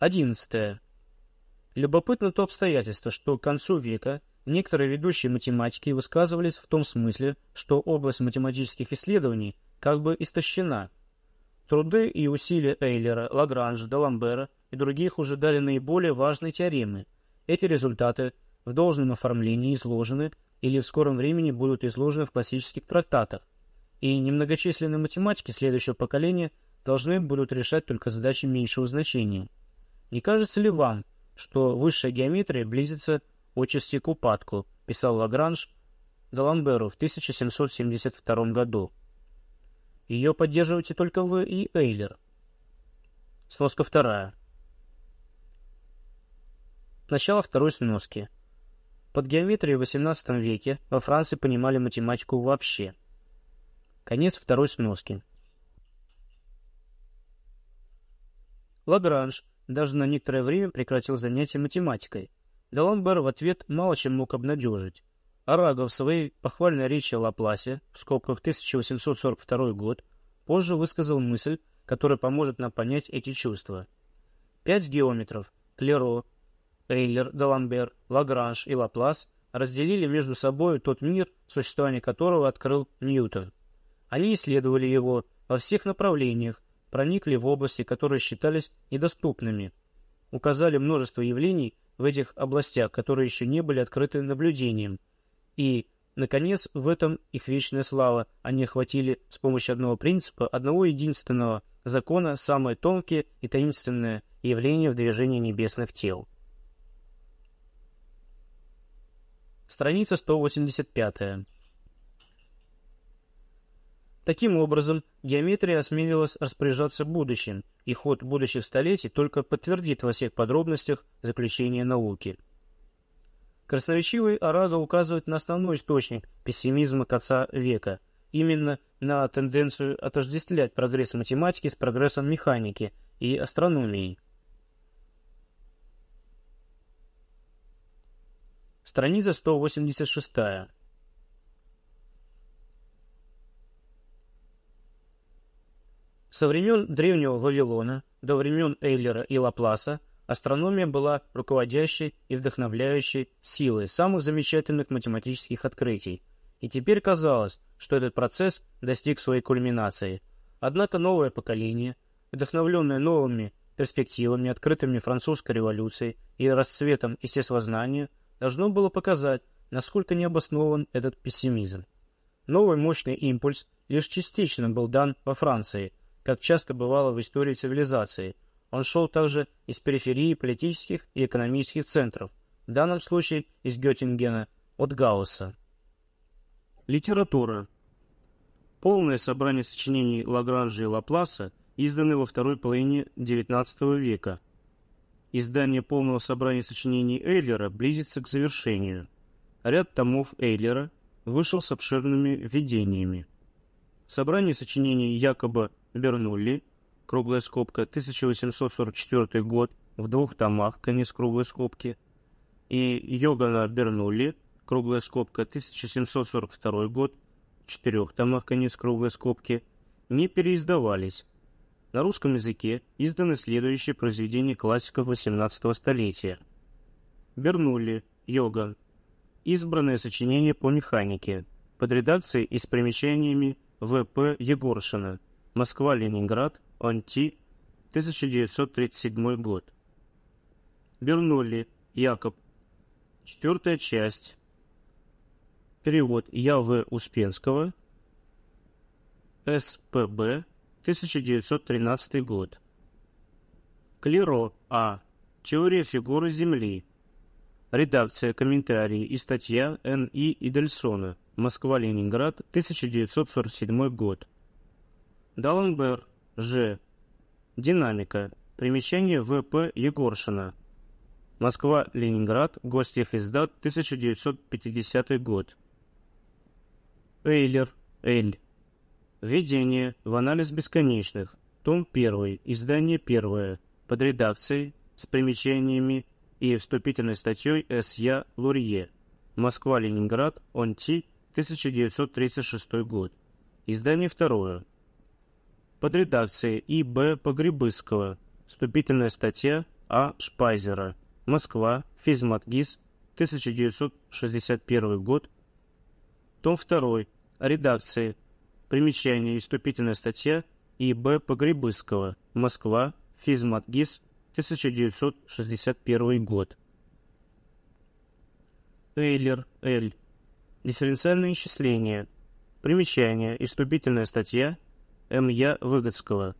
11. Любопытно то обстоятельство, что к концу века некоторые ведущие математики высказывались в том смысле, что область математических исследований как бы истощена. Труды и усилия Эйлера, Лагранжа, Даламбера и других уже дали наиболее важные теоремы. Эти результаты в должном оформлении изложены или в скором времени будут изложены в классических трактатах, и немногочисленные математики следующего поколения должны будут решать только задачи меньшего значения. Не кажется ли вам, что высшая геометрия близится отчасти к упадку, писал Лагранж Даламберу в 1772 году. Ее поддерживаете только вы и Эйлер. Сноска вторая. Начало второй сноски. Под геометрией в XVIII веке во Франции понимали математику вообще. Конец второй сноски. Лагранж даже на некоторое время прекратил занятия математикой. Даламбер в ответ мало чем мог обнадежить. Араго в своей похвальной речи о Лапласе, в скобках 1842 год, позже высказал мысль, которая поможет нам понять эти чувства. Пять геометров – Клеро, Эйлер, Даламбер, Лагранж и Лаплас – разделили между собой тот мир, существование которого открыл Ньютон. Они исследовали его во всех направлениях, проникли в области, которые считались недоступными, указали множество явлений в этих областях, которые еще не были открыты наблюдением, и, наконец, в этом их вечная слава, они охватили с помощью одного принципа, одного единственного закона, самое тонкие и таинственное явление в движении небесных тел. Страница 185. Таким образом, геометрия осмелилась распоряжаться будущим, и ход будущих столетий только подтвердит во всех подробностях заключение науки. Красноречивый Арадо указывает на основной источник пессимизма конца века, именно на тенденцию отождествлять прогресс математики с прогрессом механики и астрономии. Страница 186. Со времен древнего Вавилона до времен Эйлера и Лапласа астрономия была руководящей и вдохновляющей силой самых замечательных математических открытий, и теперь казалось, что этот процесс достиг своей кульминации. Однако новое поколение, вдохновленное новыми перспективами, открытыми французской революцией и расцветом естествознания, должно было показать, насколько необоснован этот пессимизм. Новый мощный импульс лишь частично был дан во Франции – как часто бывало в истории цивилизации. Он шел также из периферии политических и экономических центров, в данном случае из Геттингена, от Гаусса. Литература. Полное собрание сочинений Лагранжа и Лапласа изданы во второй половине XIX века. Издание полного собрания сочинений Эйлера близится к завершению. Ряд томов Эйлера вышел с обширными введениями. Собрание сочинений якобы Бернулли, круглая скобка, 1844 год, в двух томах, конец круглой скобки, и Йогана Бернулли, круглая скобка, 1742 год, в четырех томах, конец круглой скобки, не переиздавались. На русском языке изданы следующие произведения классиков XVIII столетия. Бернулли, Йоган. Избранное сочинение по механике. Под редакцией и с примечаниями В.П. Егоршина. Москва-Ленинград, Онти, 1937 год. Бернулли, Якоб. Четвертая часть. Перевод Я.В. Успенского. СПБ, 1913 год. Клеро А. Теория фигуры Земли. Редакция, комментарии и статья Н.И. Идельсона. Москва-Ленинград, 1947 год. Далленбер, Ж. Динамика. Примечание В.П. Егоршина. Москва-Ленинград. Гостехиздат. 1950 год. Эйлер. Эль. Введение в анализ бесконечных. Том 1. Издание 1. Под редакцией, с примечаниями и вступительной статьей С.Я. Лурье. Москва-Ленинград. Онти. 1936 год. Издание 2 под редакцией И.Б. Погребыского. Вступительная статья А. Шпайзера. Москва. Физматгиз. 1961 год. Том 2. Редакции. Примечание и вступительная статья И. Б. Погребыского. Москва. Физматгиз. 1961 год. Эйлер. Л. Дифференциальное исчисление. Примечание и вступительная статья М. Я. Выгодского.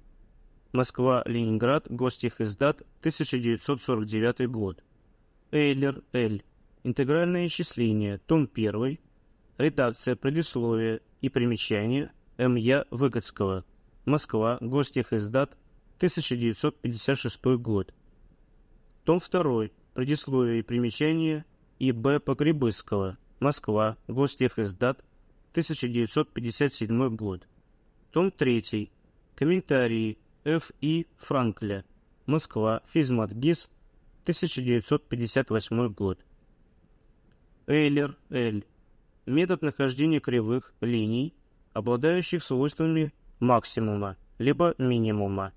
Москва, Ленинград, Гостехиздат, 1949 год. Эйлер, Л. Интегральное исчисление, том 1. Редакция предисловия и примечания М. Я. Выгодского. Москва, Гостехиздат, 1956 год. Том 2. Предисловие и примечание И. Б. Погребыского. Москва, Гостехиздат, 1957 год. Том 3. Комментарии Ф. И. Франкля. Москва. Физмат-ГИС. 1958 год. Эйлер. Л. Метод нахождения кривых линий, обладающих свойствами максимума, либо минимума.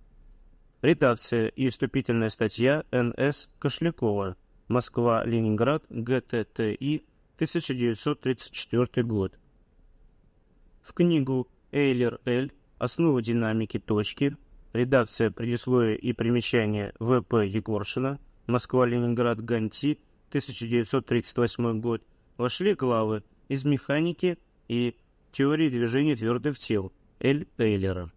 Редакция и вступительная статья Н.С. Кошлякова. Москва. Ленинград. ГТТИ. 1934 год. В книгу Эйлер Л. Основа динамики точки Редакция предисловия и примечания В.П. Егоршина, Москва-Ленинград Ганти, 1938 год, вошли главы из механики и теории движения твердых тел Эль Эйлера.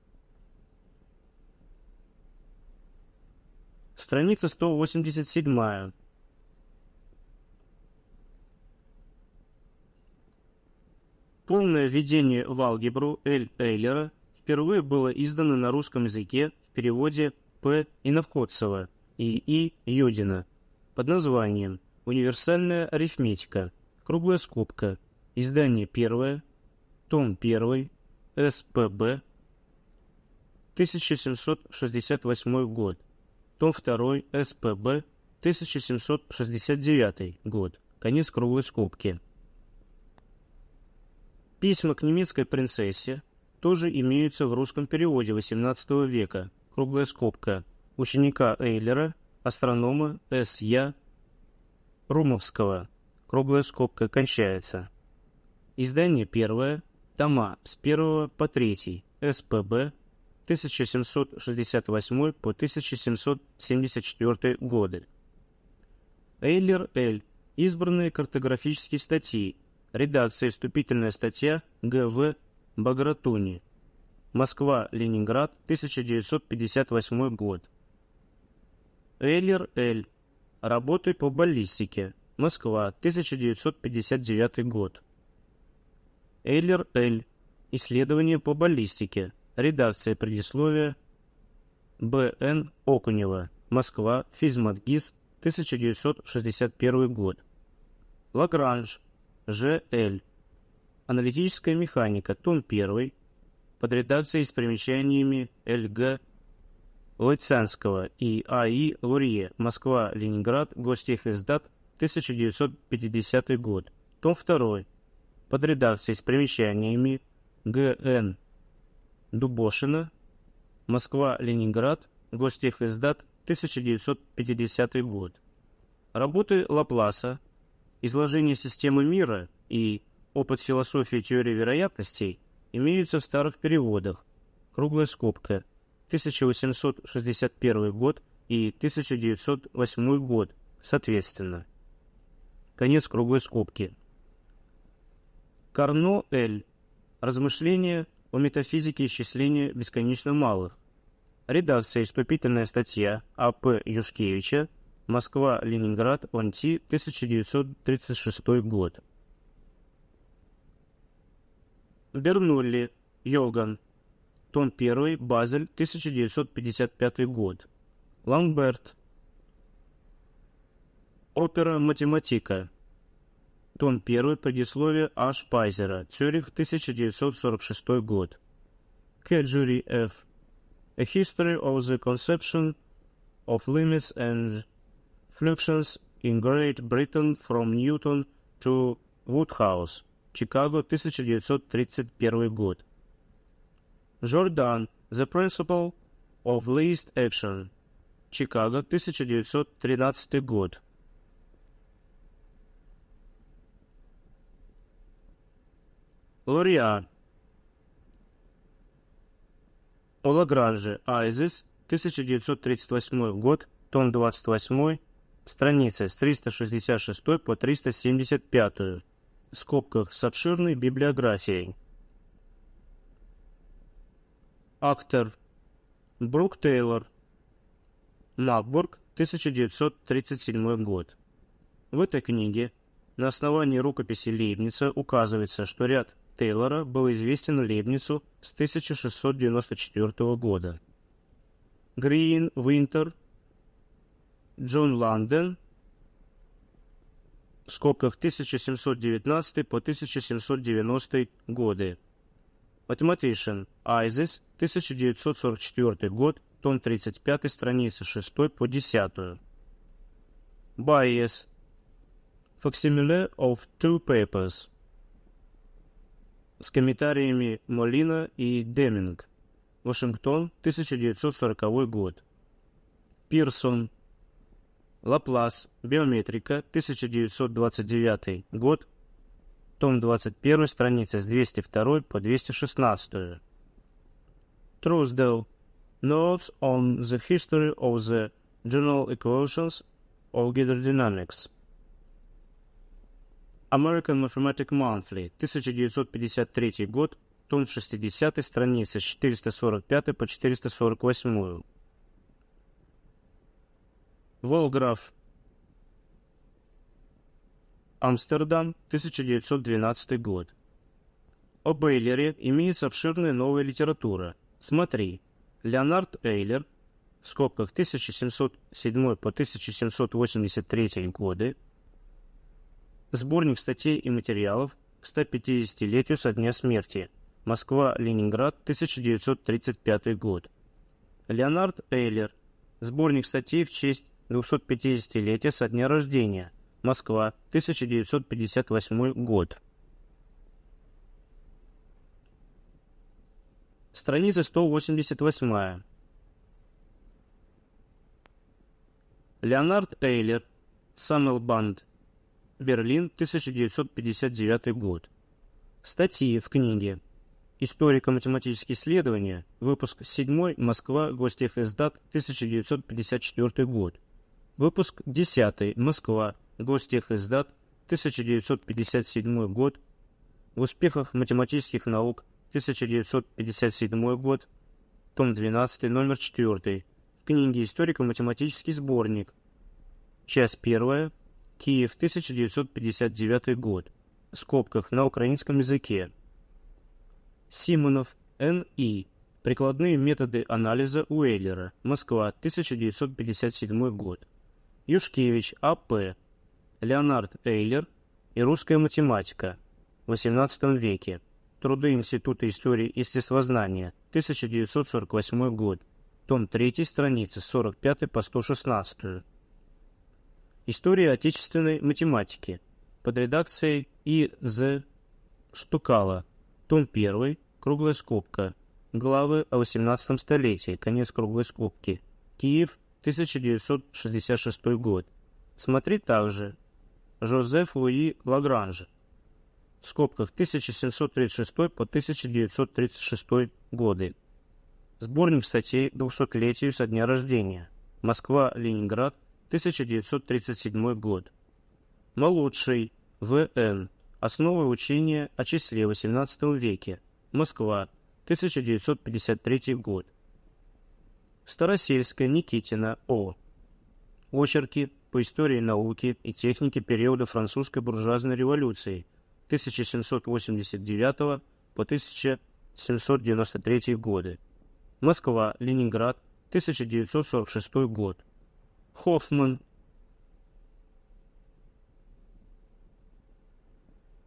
Страница 187. Полное введение в алгебру Эль Эйлера – впервые было издано на русском языке в переводе П. Иновходцева и И. Юдина под названием «Универсальная арифметика. Круглая скобка. Издание первое. Том 1. СПБ. 1768 год. Том 2. СПБ. 1769 год. Конец круглой скобки. Письма к немецкой принцессе тоже имеются в русском переводе XVIII века. Круглая скобка. Ученика Эйлера, астронома С.Я. Румовского. Круглая скобка кончается. Издание первое. Тома с 1 по 3. СПБ 1768 по 1774 годы. Эйлер Л. Избранные картографические статьи. Редакция вступительная статья Г.В. Багратуни. Москва, Ленинград, 1958 год. Эйлер Л. Работы по баллистике. Москва, 1959 год. Эйлер Л. Исследования по баллистике. Редакция предисловия Б.Н. Окунева. Москва, Физматгиз, 1961 год. Лагранж. Ж.Л. Аналитическая механика, том 1, под редакцией с примечаниями Л.Г. Лойцанского и А.И. Лурье, Москва, Ленинград, Гостехиздат, 1950 год. Том 2, под редакцией с примечаниями Г.Н. Дубошина, Москва, Ленинград, Гостехиздат, 1950 год. Работы Лапласа, изложение системы мира и опыт философии теории вероятностей имеются в старых переводах. Круглая скобка. 1861 год и 1908 год, соответственно. Конец круглой скобки. Карно Л. Размышления о метафизике исчисления бесконечно малых. Редакция вступительная статья А.П. Юшкевича Москва, Ленинград, ОНТИ, 1936 год. Бернулли, Йоган. Том 1, Базель, 1955 год. Ламберт. Опера «Математика». Том 1, предисловие А. Шпайзера, Цюрих, 1946 год. Кеджури Ф. A History of the Conception of Limits and Fluxions in Great Britain from Newton to Woodhouse. Чикаго, 1931 год. Жордан. The Principle of Least Action. Чикаго, 1913 год. Лориа. О Лагранже, Айзис, 1938 год, том 28, страницы с 366 по 375, в скобках с обширной библиографией. Актер Брук Тейлор. Нагбург, 1937 год. В этой книге на основании рукописи Лейбница указывается, что ряд Тейлора был известен Лейбницу с 1694 года. Грин, Винтер, Джон Ланден, в скобках 1719 по 1790 годы. Mathematician, Айзес, 1944 год, том 35, страницы 6 по 10. Байес. Facsimile of two papers с комментариями Молина и Деминг. Вашингтон, 1940 год. Пирсон. Лаплас. Биометрика. 1929 год. Том 21, страница с 202 по 216. Truesdale. Notes on the History of the General Equations of Hydrodynamics. American Mathematic Monthly, 1953 год, том 60, страницы с 445 по 448. Волграф. Амстердам, 1912 год. О Бейлере имеется обширная новая литература. Смотри. Леонард Эйлер, в скобках 1707 по 1783 годы, Сборник статей и материалов к 150-летию со дня смерти. Москва-Ленинград, 1935 год. Леонард Эйлер. Сборник статей в честь 250-летия со дня рождения. Москва, 1958 год. Страница 188. Леонард Эйлер. Саммел Банд. Берлин, 1959 год. Статьи в книге «Историко-математические исследования», выпуск 7, Москва, Гостехиздат, 1954 год. Выпуск 10, Москва, Гостехиздат, 1957 год. В успехах математических наук, 1957 год. Том 12, номер 4. В книге «Историко-математический сборник». Часть 1, Киев, 1959 год. В скобках на украинском языке. Симонов, Н.И. Прикладные методы анализа Уэйлера. Москва, 1957 год. Юшкевич, А.П. Леонард Эйлер и русская математика. В XVIII веке. Труды Института истории естествознания. 1948 год. Том 3, страницы с 45 по 116. История отечественной математики под редакцией И. З. Штукала. Том 1. Круглая скобка. Главы о 18 столетии. Конец круглой скобки. Киев, 1966 год. Смотри также. Жозеф Луи Лагранж. В скобках 1736 по 1936 годы. Сборник статей 200-летию со дня рождения. Москва, Ленинград, 1937 год. Молодший, В.Н. Основы учения о числе в XVIII веке. Москва, 1953 год. Старосельская, Никитина, О. Очерки по истории науки и техники периода французской буржуазной революции 1789 по 1793 годы. Москва, Ленинград, 1946 год. Хоффман.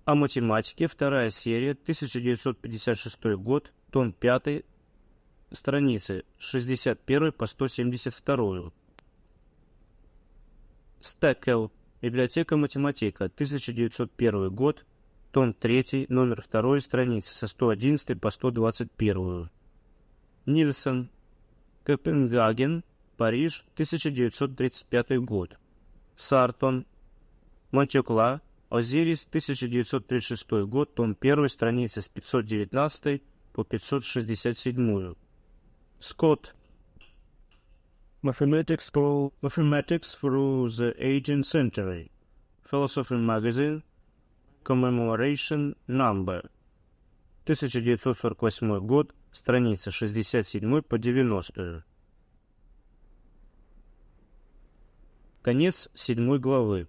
О математике, вторая серия, 1956 год, том 5, страницы 61 по 172. Стекел. Библиотека математика, 1901 год, том 3, номер 2, страницы со 111 по 121. Нильсон. Копенгаген. Париж, 1935 год. Сартон, Монтекла, Озирис, 1936 год, том 1, страницы с 519 по 567. Скотт. Mathematics, for, Mathematics through the 18th Century. Philosophy Magazine. Commemoration Number. 1948 год, страница 67 по 90. Конец седьмой главы.